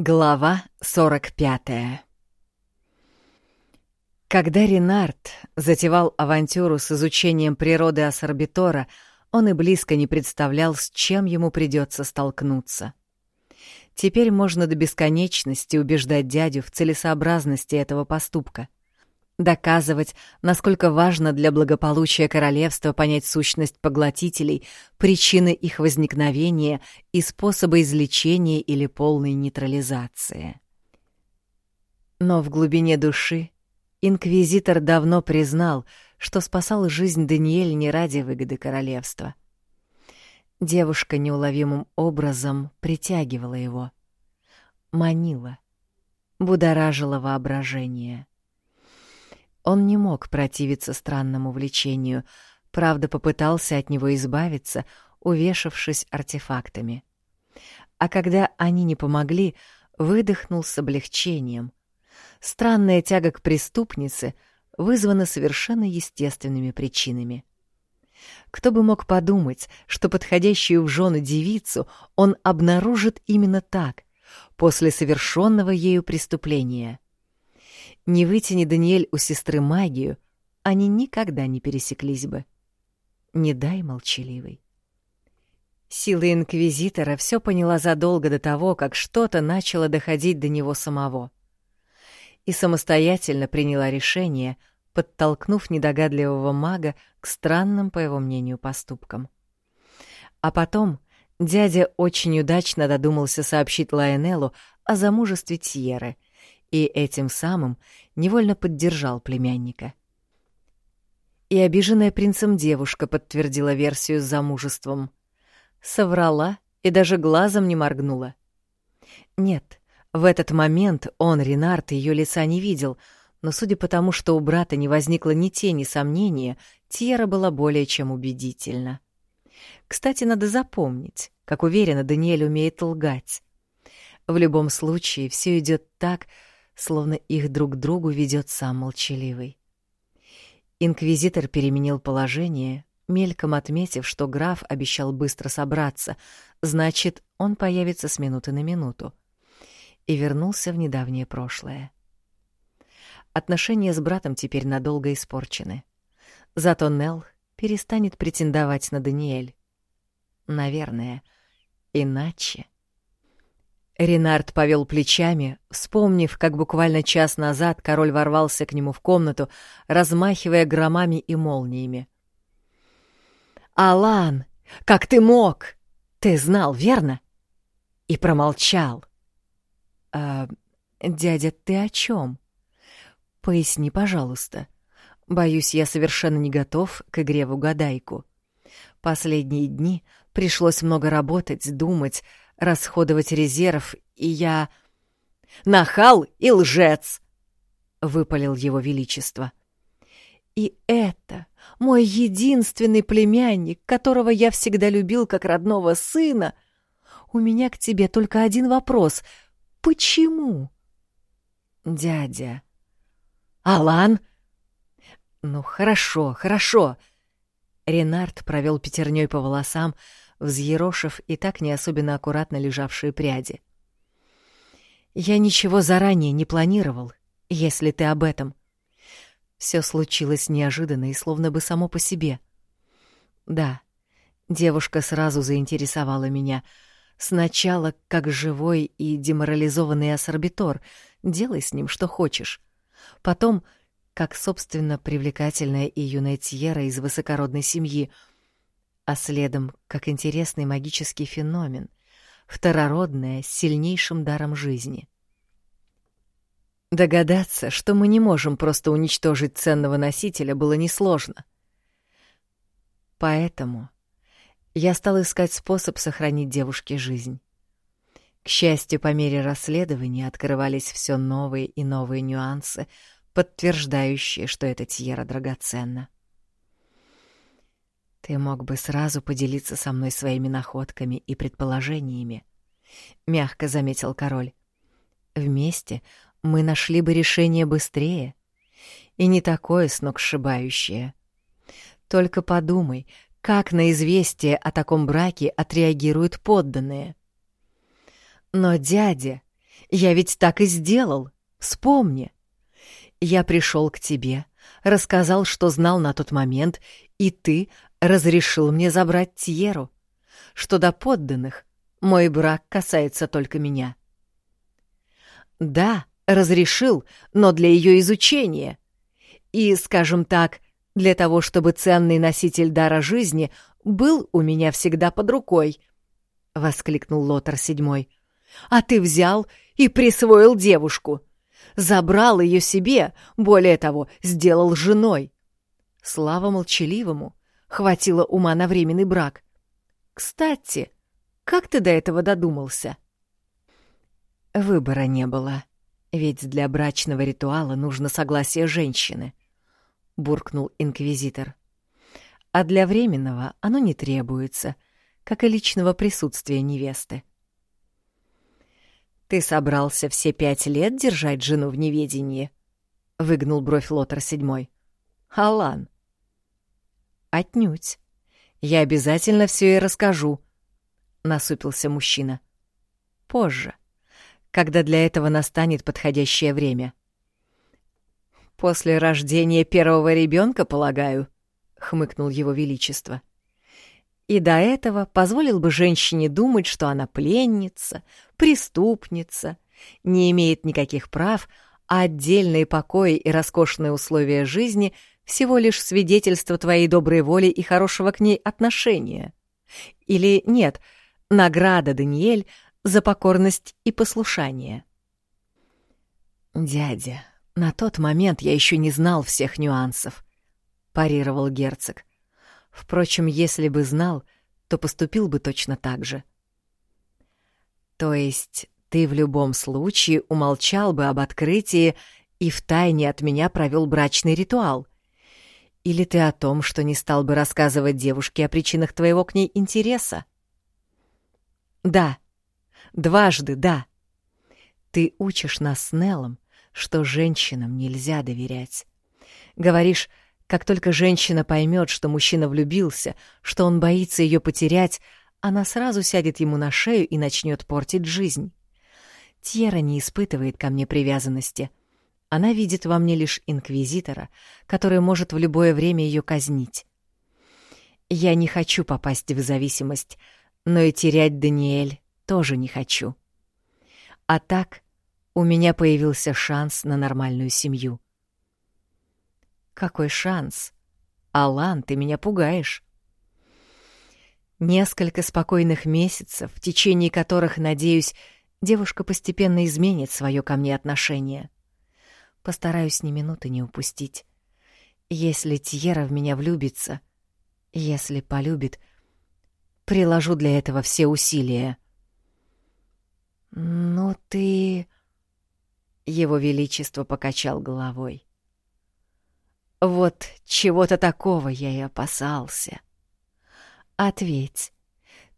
Глава 45 Когда Ренард затевал авантюру с изучением природы Ассорбитора, он и близко не представлял, с чем ему придется столкнуться. Теперь можно до бесконечности убеждать дядю в целесообразности этого поступка — доказывать, насколько важно для благополучия королевства понять сущность поглотителей, причины их возникновения и способы излечения или полной нейтрализации. Но в глубине души инквизитор давно признал, что спасал жизнь Даниэль не ради выгоды королевства. Девушка неуловимым образом притягивала его, манила, будоражила воображение — он не мог противиться странному влечению, правда попытался от него избавиться, увешавшись артефактами. А когда они не помогли, выдохнул с облегчением. Странная тяга к преступнице вызвана совершенно естественными причинами. Кто бы мог подумать, что подходящую в жены девицу он обнаружит именно так, после совершенного ею преступления — не вытяни Даниэль у сестры магию, они никогда не пересеклись бы. Не дай молчаливый. Сила Инквизитора все поняла задолго до того, как что-то начало доходить до него самого. И самостоятельно приняла решение, подтолкнув недогадливого мага к странным, по его мнению, поступкам. А потом дядя очень удачно додумался сообщить Лайонеллу о замужестве Тьеры — и этим самым невольно поддержал племянника. И обиженная принцем девушка подтвердила версию с замужеством. Соврала и даже глазом не моргнула. Нет, в этот момент он, Ренард, ее лица не видел, но судя по тому, что у брата не возникло ни тени сомнения, Тьера была более чем убедительна. Кстати, надо запомнить, как уверенно Даниэль умеет лгать. В любом случае, все идет так, словно их друг к другу ведет сам молчаливый. Инквизитор переменил положение, мельком отметив, что граф обещал быстро собраться, значит, он появится с минуты на минуту, и вернулся в недавнее прошлое. Отношения с братом теперь надолго испорчены. Зато Нелл перестанет претендовать на Даниэль. Наверное, иначе... Ренард повел плечами, вспомнив, как буквально час назад король ворвался к нему в комнату, размахивая громами и молниями. «Алан, как ты мог? Ты знал, верно?» И промолчал. «А, дядя, ты о чем? Поясни, пожалуйста. Боюсь, я совершенно не готов к игре в угадайку. Последние дни пришлось много работать, думать, расходовать резерв, и я... «Нахал и лжец!» — выпалил его величество. «И это мой единственный племянник, которого я всегда любил как родного сына. У меня к тебе только один вопрос. Почему?» «Дядя...» «Алан?» «Ну, хорошо, хорошо». Ренард провел пятерней по волосам, взъерошив и так не особенно аккуратно лежавшие пряди. «Я ничего заранее не планировал, если ты об этом. Все случилось неожиданно и словно бы само по себе. Да, девушка сразу заинтересовала меня. Сначала как живой и деморализованный ассорбитор, делай с ним что хочешь. Потом как, собственно, привлекательная и юная Тьера из высокородной семьи — а следом как интересный магический феномен, второродное с сильнейшим даром жизни. Догадаться, что мы не можем просто уничтожить ценного носителя, было несложно. Поэтому я стал искать способ сохранить девушке жизнь. К счастью, по мере расследования открывались все новые и новые нюансы, подтверждающие, что эта Тьера драгоценна. Ты мог бы сразу поделиться со мной своими находками и предположениями, мягко заметил король. Вместе мы нашли бы решение быстрее и не такое сногсшибающее. Только подумай, как на известие о таком браке отреагируют подданные. Но, дядя, Я ведь так и сделал. Вспомни. Я пришел к тебе, рассказал, что знал на тот момент, и ты разрешил мне забрать Тьеру, что до подданных мой брак касается только меня. Да, разрешил, но для ее изучения. И, скажем так, для того, чтобы ценный носитель дара жизни был у меня всегда под рукой, — воскликнул Лотар седьмой. — А ты взял и присвоил девушку. Забрал ее себе, более того, сделал женой. Слава молчаливому, хватило ума на временный брак. Кстати, как ты до этого додумался? Выбора не было, ведь для брачного ритуала нужно согласие женщины, буркнул инквизитор. А для временного оно не требуется, как и личного присутствия невесты. «Ты собрался все пять лет держать жену в неведении?» — выгнул бровь Лотар седьмой. «Алан». «Отнюдь. Я обязательно все и расскажу», — насупился мужчина. «Позже, когда для этого настанет подходящее время». «После рождения первого ребенка, полагаю», — хмыкнул его величество и до этого позволил бы женщине думать, что она пленница, преступница, не имеет никаких прав, а отдельные покои и роскошные условия жизни — всего лишь свидетельство твоей доброй воли и хорошего к ней отношения. Или нет, награда, Даниэль, за покорность и послушание. «Дядя, на тот момент я еще не знал всех нюансов», — парировал герцог. Впрочем, если бы знал, то поступил бы точно так же. То есть ты в любом случае умолчал бы об открытии и втайне от меня провел брачный ритуал? Или ты о том, что не стал бы рассказывать девушке о причинах твоего к ней интереса? Да. Дважды да. Ты учишь нас с Неллом, что женщинам нельзя доверять. Говоришь, как только женщина поймет, что мужчина влюбился, что он боится ее потерять, она сразу сядет ему на шею и начнет портить жизнь. Тьера не испытывает ко мне привязанности. Она видит во мне лишь инквизитора, который может в любое время ее казнить. Я не хочу попасть в зависимость, но и терять Даниэль тоже не хочу. А так у меня появился шанс на нормальную семью. Какой шанс? Алан, ты меня пугаешь. Несколько спокойных месяцев, в течение которых, надеюсь, девушка постепенно изменит свое ко мне отношение. Постараюсь ни минуты не упустить. Если Тьера в меня влюбится, если полюбит, приложу для этого все усилия. «Ну ты...» Его Величество покачал головой. Вот чего-то такого я и опасался. Ответь,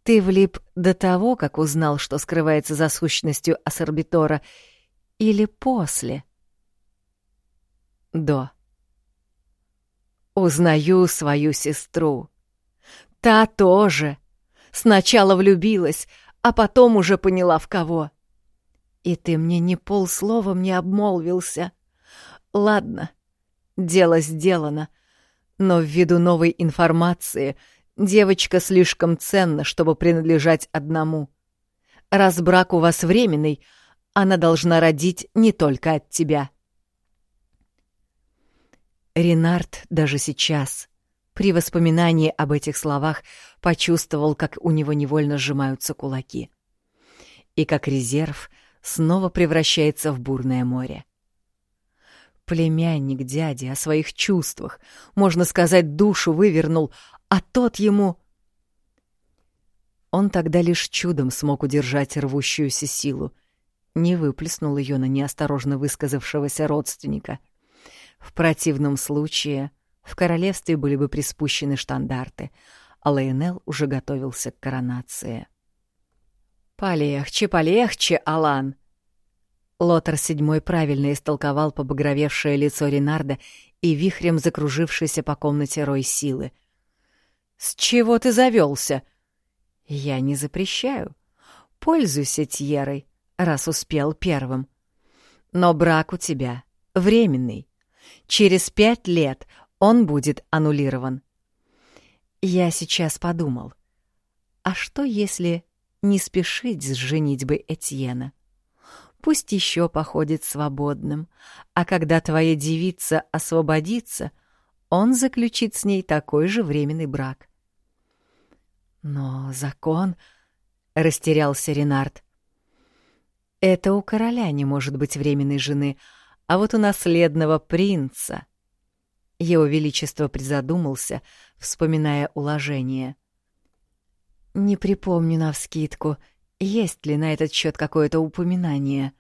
ты влип до того, как узнал, что скрывается за сущностью Ассорбитора, или после? До. Узнаю свою сестру. Та тоже. Сначала влюбилась, а потом уже поняла, в кого. И ты мне ни полсловом не обмолвился. Ладно, — Дело сделано. Но ввиду новой информации девочка слишком ценна, чтобы принадлежать одному. Раз брак у вас временный, она должна родить не только от тебя. Ренард даже сейчас, при воспоминании об этих словах, почувствовал, как у него невольно сжимаются кулаки. И как резерв снова превращается в бурное море. Племянник дяди о своих чувствах, можно сказать, душу вывернул, а тот ему... Он тогда лишь чудом смог удержать рвущуюся силу, не выплеснул ее на неосторожно высказавшегося родственника. В противном случае в королевстве были бы приспущены штандарты, а Лейнел уже готовился к коронации. «Полегче, полегче, Алан!» Лотер седьмой правильно истолковал побагровевшее лицо Ренарда и вихрем закружившийся по комнате рой силы. «С чего ты завелся?» «Я не запрещаю. Пользуйся Тьерой, раз успел первым. Но брак у тебя временный. Через пять лет он будет аннулирован. Я сейчас подумал, а что если не спешить с женитьбой Этьена? Пусть еще походит свободным, а когда твоя девица освободится, он заключит с ней такой же временный брак. Но закон... — растерялся Ренард. «Это у короля не может быть временной жены, а вот у наследного принца...» Его Величество призадумался, вспоминая уложение. «Не припомню навскидку, есть ли на этот счет какое-то упоминание.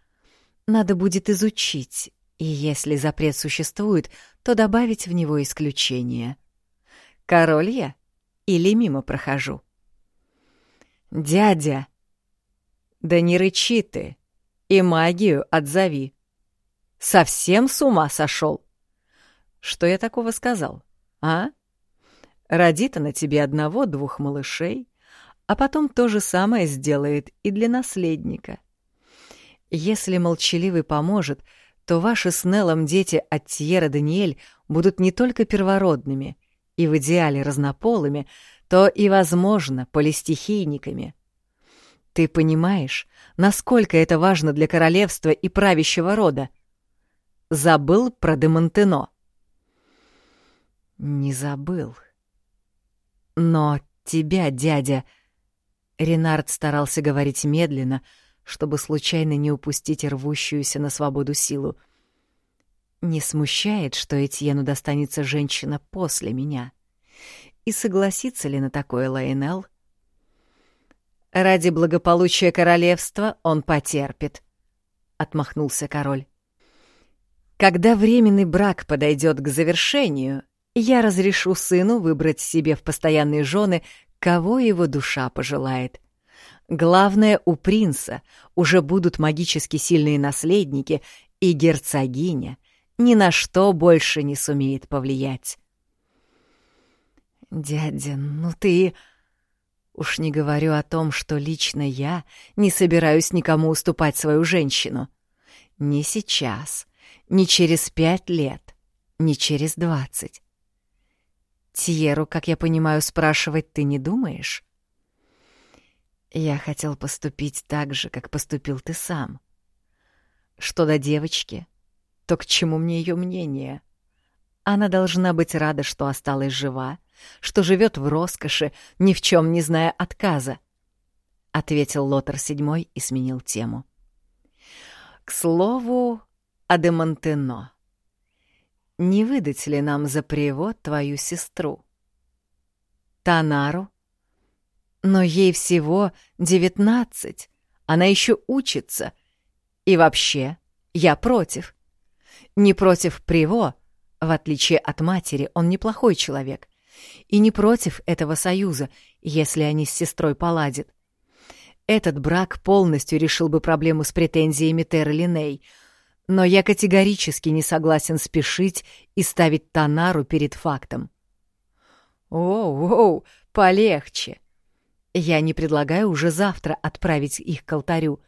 Надо будет изучить, и если запрет существует, то добавить в него исключение. Король я или мимо прохожу?» «Дядя!» «Да не рычи ты! И магию отзови! Совсем с ума сошел!» «Что я такого сказал, а? Родит она тебе одного-двух малышей, а потом то же самое сделает и для наследника. Если молчаливый поможет, то ваши с Неллом дети от Тьера Даниэль будут не только первородными и в идеале разнополыми, то и, возможно, полистихийниками. Ты понимаешь, насколько это важно для королевства и правящего рода? Забыл про Демонтено? Не забыл. Но тебя, дядя... Ренард старался говорить медленно, чтобы случайно не упустить рвущуюся на свободу силу. Не смущает, что Этьену достанется женщина после меня. И согласится ли на такое Лайнел? «Ради благополучия королевства он потерпит», — отмахнулся король. «Когда временный брак подойдет к завершению, я разрешу сыну выбрать себе в постоянные жены, кого его душа пожелает. Главное, у принца уже будут магически сильные наследники, и герцогиня ни на что больше не сумеет повлиять. «Дядя, ну ты...» Уж не говорю о том, что лично я не собираюсь никому уступать свою женщину. Ни сейчас, ни через пять лет, ни через двадцать. Тьеру, как я понимаю, спрашивать ты не думаешь? Я хотел поступить так же, как поступил ты сам. Что до девочки, то к чему мне ее мнение? Она должна быть рада, что осталась жива, что живет в роскоши, ни в чем не зная отказа, — ответил Лотер седьмой и сменил тему. К слову, о Демонтено. Не выдать ли нам за привод твою сестру? Танару? Но ей всего девятнадцать, она еще учится. И вообще, я против. Не против Приво, в отличие от матери, он неплохой человек и не против этого союза, если они с сестрой поладят. Этот брак полностью решил бы проблему с претензиями Терры Линей, но я категорически не согласен спешить и ставить Танару перед фактом. «Оу-оу, полегче!» Я не предлагаю уже завтра отправить их к алтарю.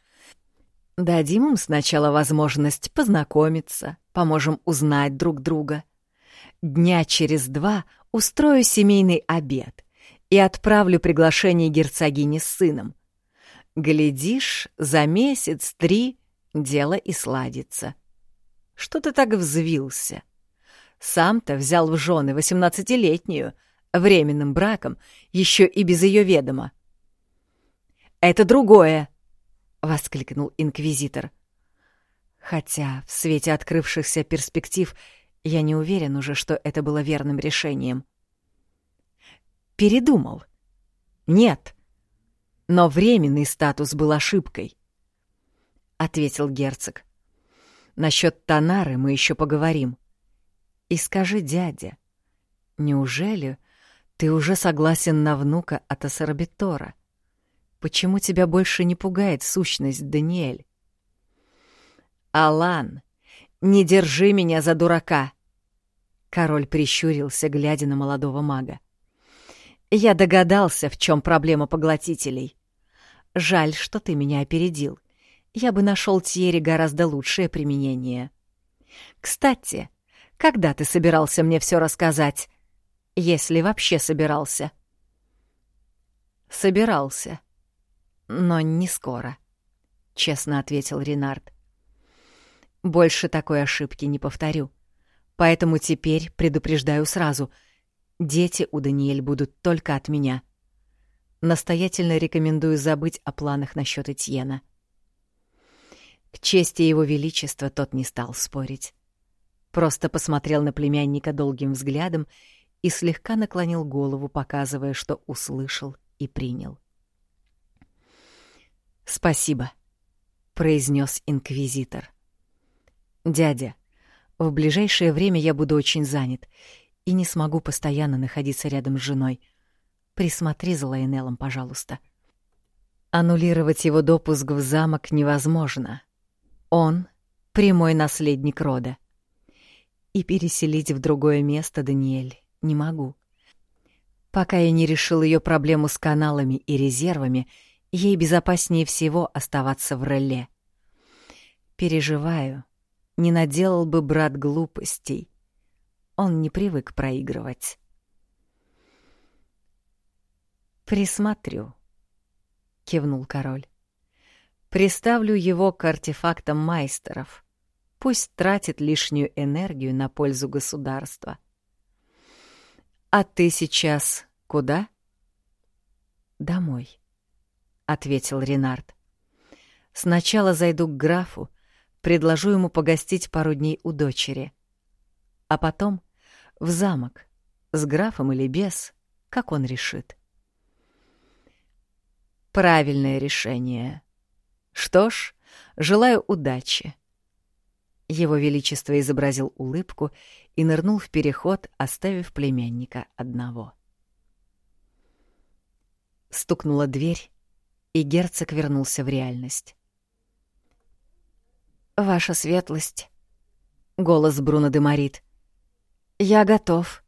Дадим им сначала возможность познакомиться, поможем узнать друг друга. Дня через два Устрою семейный обед и отправлю приглашение герцогини с сыном. Глядишь, за месяц-три дело и сладится. Что ты так взвился? Сам-то взял в жены восемнадцатилетнюю, временным браком, еще и без ее ведома. «Это другое!» — воскликнул инквизитор. Хотя в свете открывшихся перспектив — я не уверен уже, что это было верным решением. Передумал. Нет. Но временный статус был ошибкой. Ответил герцог. Насчет Танары мы еще поговорим. И скажи, дядя, неужели ты уже согласен на внука от Ассорбитора? Почему тебя больше не пугает сущность Даниэль? Алан, «Не держи меня за дурака!» Король прищурился, глядя на молодого мага. «Я догадался, в чем проблема поглотителей. Жаль, что ты меня опередил. Я бы нашел Тьере гораздо лучшее применение. Кстати, когда ты собирался мне все рассказать? Если вообще собирался. Собирался. Но не скоро, — честно ответил Ренард. Больше такой ошибки не повторю. Поэтому теперь предупреждаю сразу. Дети у Даниэль будут только от меня. Настоятельно рекомендую забыть о планах насчет Этьена. К чести его величества тот не стал спорить. Просто посмотрел на племянника долгим взглядом и слегка наклонил голову, показывая, что услышал и принял. «Спасибо», — произнес инквизитор. «Дядя, в ближайшее время я буду очень занят и не смогу постоянно находиться рядом с женой. Присмотри за Лайнеллом, пожалуйста». Аннулировать его допуск в замок невозможно. Он — прямой наследник рода. И переселить в другое место Даниэль не могу. Пока я не решил ее проблему с каналами и резервами, ей безопаснее всего оставаться в реле. Переживаю, не наделал бы брат глупостей. Он не привык проигрывать. «Присмотрю», — кивнул король. «Приставлю его к артефактам майстеров. Пусть тратит лишнюю энергию на пользу государства». «А ты сейчас куда?» «Домой», — ответил Ренард. «Сначала зайду к графу, предложу ему погостить пару дней у дочери. А потом в замок, с графом или без, как он решит». «Правильное решение. Что ж, желаю удачи». Его Величество изобразил улыбку и нырнул в переход, оставив племянника одного. Стукнула дверь, и герцог вернулся в реальность. «Ваша светлость», — голос Бруно де Марит, — «я готов».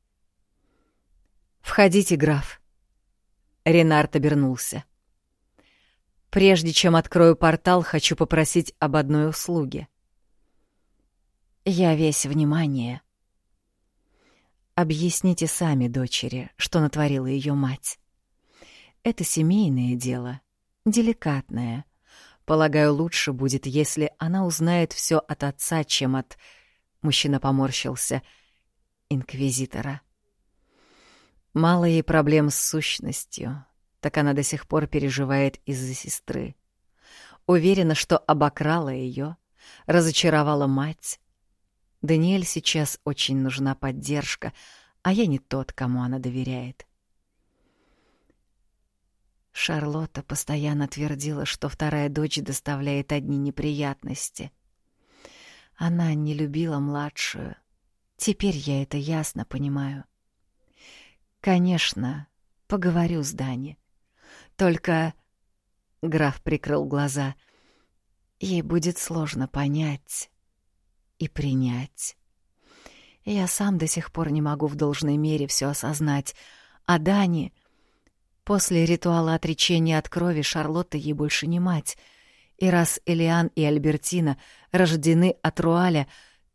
«Входите, граф». Ренард обернулся. «Прежде чем открою портал, хочу попросить об одной услуге». «Я весь внимание», Объясните сами дочери, что натворила ее мать. Это семейное дело, деликатное. Полагаю, лучше будет, если она узнает все от отца, чем от... Мужчина поморщился. Инквизитора. Мало ей проблем с сущностью, так она до сих пор переживает из-за сестры. Уверена, что обокрала ее, разочаровала мать, Даниэль сейчас очень нужна поддержка, а я не тот, кому она доверяет. Шарлотта постоянно твердила, что вторая дочь доставляет одни неприятности. Она не любила младшую. Теперь я это ясно понимаю. Конечно, поговорю с Дани. Только... Граф прикрыл глаза. Ей будет сложно понять, и принять. Я сам до сих пор не могу в должной мере все осознать. А Дани... После ритуала отречения от крови Шарлотта ей больше не мать. И раз Элиан и Альбертина рождены от Руаля,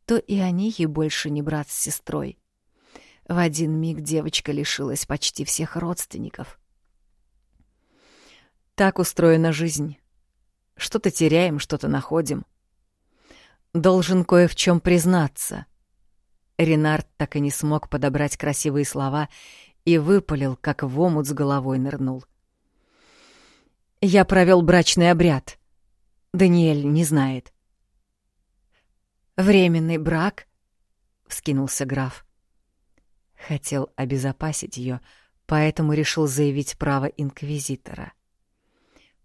то и они ей больше не брат с сестрой. В один миг девочка лишилась почти всех родственников. Так устроена жизнь. Что-то теряем, что-то находим — должен кое в чем признаться. Ренард так и не смог подобрать красивые слова и выпалил, как в омут с головой нырнул. «Я провел брачный обряд. Даниэль не знает». «Временный брак?» — вскинулся граф. Хотел обезопасить ее, поэтому решил заявить право инквизитора.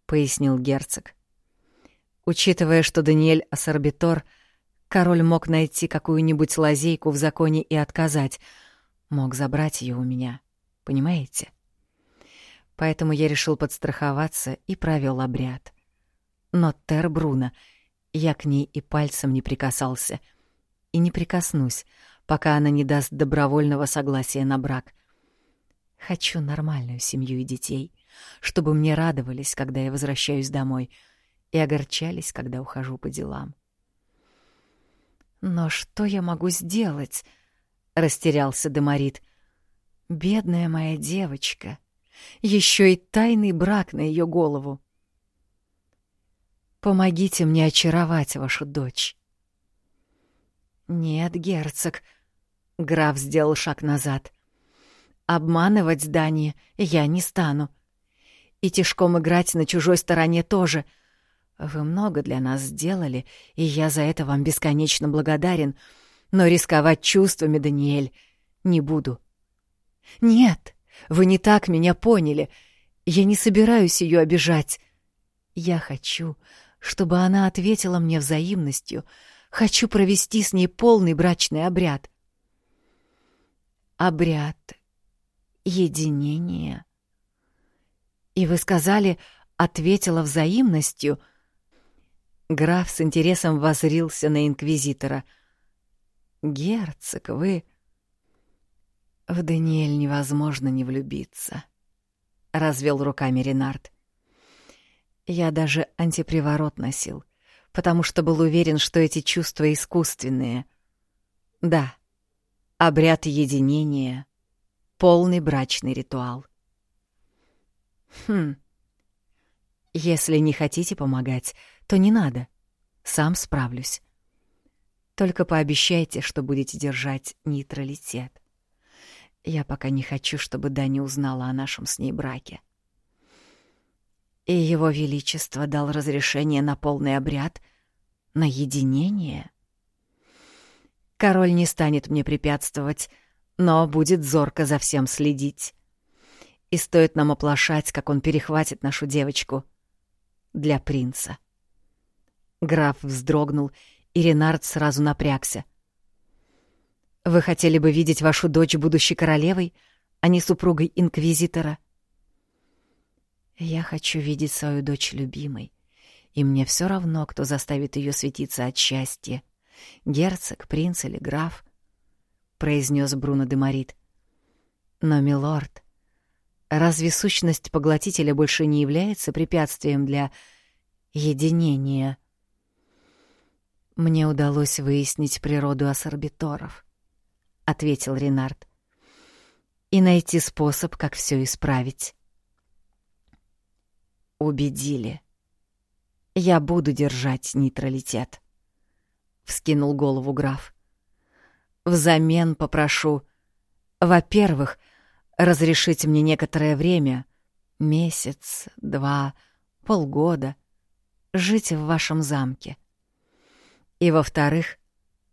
Пояснил герцог. Учитывая, что Даниэль Ассорбитор, король мог найти какую-нибудь лазейку в законе и отказать. Мог забрать ее у меня. Понимаете? Поэтому я решил подстраховаться и провел обряд. Но Тер Бруно, я к ней и пальцем не прикасался. И не прикоснусь, пока она не даст добровольного согласия на брак. Хочу нормальную семью и детей, чтобы мне радовались, когда я возвращаюсь домой — и огорчались, когда ухожу по делам. «Но что я могу сделать?» — растерялся Деморит. «Бедная моя девочка. Еще и тайный брак на ее голову. Помогите мне очаровать вашу дочь». «Нет, герцог», — граф сделал шаг назад. «Обманывать Дани я не стану. И тишком играть на чужой стороне тоже. Вы много для нас сделали, и я за это вам бесконечно благодарен, но рисковать чувствами, Даниэль, не буду». «Нет, вы не так меня поняли. Я не собираюсь ее обижать. Я хочу, чтобы она ответила мне взаимностью — Хочу провести с ней полный брачный обряд. Обряд единения. И вы сказали, ответила взаимностью. Граф с интересом возрился на инквизитора. Герцог, вы... В Даниэль невозможно не влюбиться. Развел руками Ренард. Я даже антиприворот носил — потому что был уверен, что эти чувства искусственные. Да, обряд единения — полный брачный ритуал. Хм. Если не хотите помогать, то не надо. Сам справлюсь. Только пообещайте, что будете держать нейтралитет. Я пока не хочу, чтобы Дани узнала о нашем с ней браке. — и его величество дал разрешение на полный обряд, на единение. Король не станет мне препятствовать, но будет зорко за всем следить. И стоит нам оплошать, как он перехватит нашу девочку. Для принца. Граф вздрогнул, и Ренард сразу напрягся. «Вы хотели бы видеть вашу дочь будущей королевой, а не супругой инквизитора?» Я хочу видеть свою дочь любимой, и мне все равно, кто заставит ее светиться от счастья. Герцог, принц или граф, — произнес Бруно де Марит. Но, милорд, разве сущность поглотителя больше не является препятствием для единения? Мне удалось выяснить природу ассорбиторов, — ответил Ренард, — и найти способ, как все исправить. Убедили. Я буду держать нейтралитет. Вскинул голову граф. Взамен попрошу, во-первых, разрешить мне некоторое время, месяц, два, полгода, жить в вашем замке. И, во-вторых,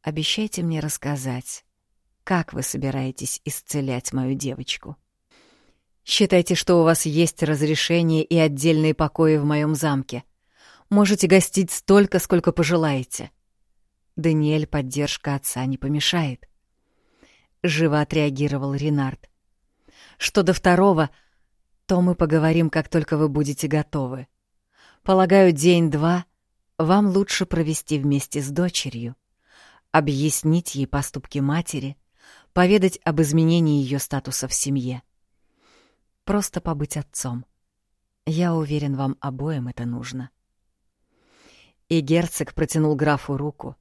обещайте мне рассказать, как вы собираетесь исцелять мою девочку. Считайте, что у вас есть разрешение и отдельные покои в моем замке. Можете гостить столько, сколько пожелаете. Даниэль поддержка отца не помешает. Живо отреагировал Ренард. Что до второго, то мы поговорим, как только вы будете готовы. Полагаю, день-два вам лучше провести вместе с дочерью, объяснить ей поступки матери, поведать об изменении ее статуса в семье. Просто побыть отцом. Я уверен, вам обоим это нужно. — и герцог протянул графу руку.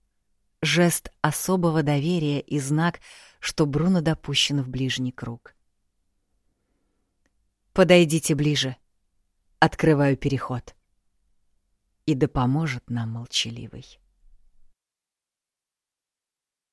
Жест особого доверия и знак, что Бруно допущен в ближний круг. «Подойдите ближе. Открываю переход. И да поможет нам молчаливый».